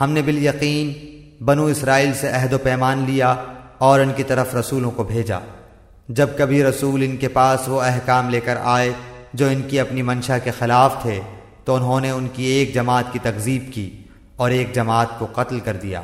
ہم نے بالیقین بنو اسرائیل سے عہد و پیمان لیا اور ان کی طرف رسولوں کو بھیجا۔ جب کبھی رسول ان کے پاس وہ احکام لے کر آئے جو ان کی اپنی منشا کے خلاف تھے، تو انہوں نے ان کی ایک جماعت کی تکذیب کی اور ایک جماعت کو قتل کر دیا۔